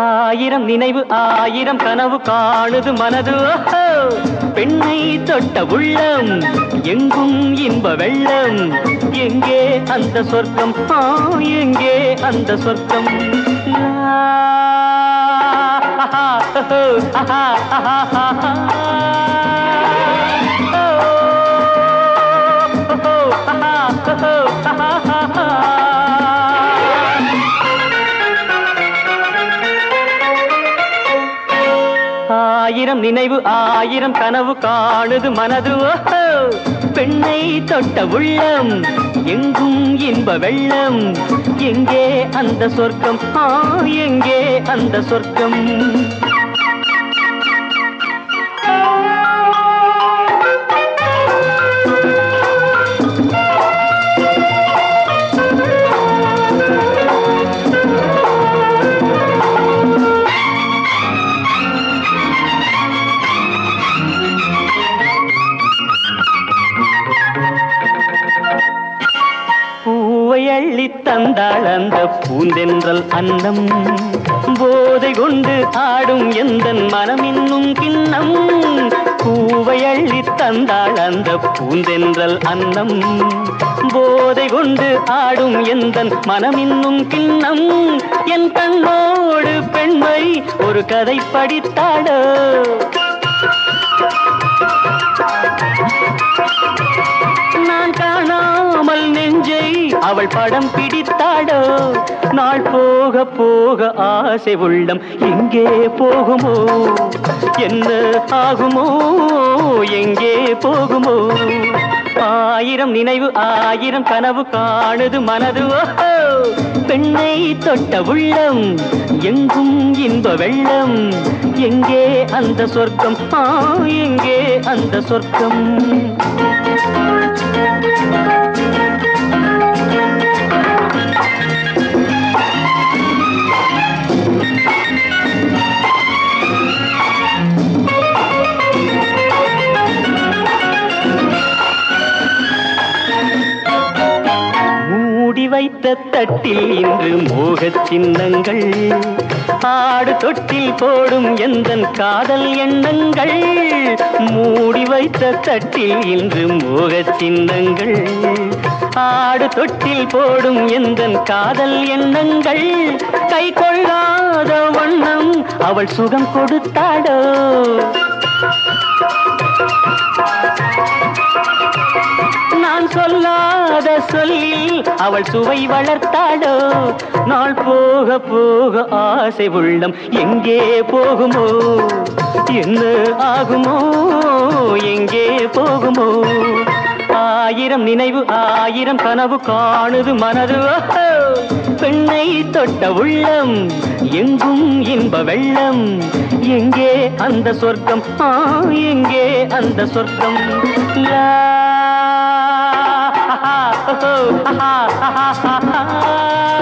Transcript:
ஆயிரம் நினைவு ஆயிரம் கனவு காணுது மனது ஓஹோ! பெண்ணை தொட்ட உள்ளம் எங்கும் இன்ப வெள்ளம் எங்கே அந்த சொர்க்கம் ஆ, எங்கே அந்த சொர்க்கம் ஆஹா, ஆஹா, ஆஹா, ஆஹா. ஆஹா, ஆஹா, ஆயிரம் நினைவு ஆயிரம் கனவு காணுது மனது. பெண்ணை தொட்ட உள்ளம் எங்கும் இன்ப வெள்ளம். எங்கே அந்த சொர்க்கம்? எங்கே அந்த சொர்க்கம்? அள்ளி தந்தாள் அந்த பூந்தென்றல் அன்னம். போதை கொண்டு ஆடும் எந்த மனம் இன்னும் கிண்ணம். பூவை அள்ளி தந்தாள் அந்த பூந்தென்றல் அன்னம். போதை கொண்டு ஆடும் எந்த மனம் இன்னும் கிண்ணம். என் கண்ணோடு பெண்மை ஒரு கதை படித்தாடோ அவள் படம் பிடித்தாடோ நாள் போக போக ஆசை உள்ளம் எங்கே போகுமோ? என்ன ஆகுமோ? எங்கே போகுமோ? ஆயிரம் நினைவு ஆயிரம் கனவு காணுது மனது. பெண்ணை தொட்ட உள்ளம் எங்கும் இன்ப வெள்ளம். எங்கே அந்த சொர்க்கம்? எங்கே அந்த சொர்க்கம்? மூடி தட்டில் இன்று மோகச் சின்னங்கள். ஆடு தொட்டில் போடும் எந்தன் காதல் எண்ணங்கள். மூடி வைத்த தட்டில் இன்று மோகச் சின்னங்கள். ஆடு தொட்டில் போடும் எந்தன் காதல் எண்ணங்கள். கை கொள்ளாத வண்ணம் அவள் சுகம் கொடுத்தாடோ? சொல்லாத சொல்லில் அவள் சுவை வளர்த்தாடோ நாள் போக போக ஆசை உள்ளம் எங்கே போகுமோ? என்ன ஆகுமோ? எங்கே போகுமோ? ஆயிரம் நினைவு ஆயிரம் கனவு காணுது மனது. பெண்ணை தொட்ட உள்ளம் எங்கும் இன்ப வெள்ளம். எங்கே அந்த சொர்க்கம்? எங்கே அந்த சொர்க்கம்? லா ஓஹோ, ஆஹா, ஆஹா, ஆஹா.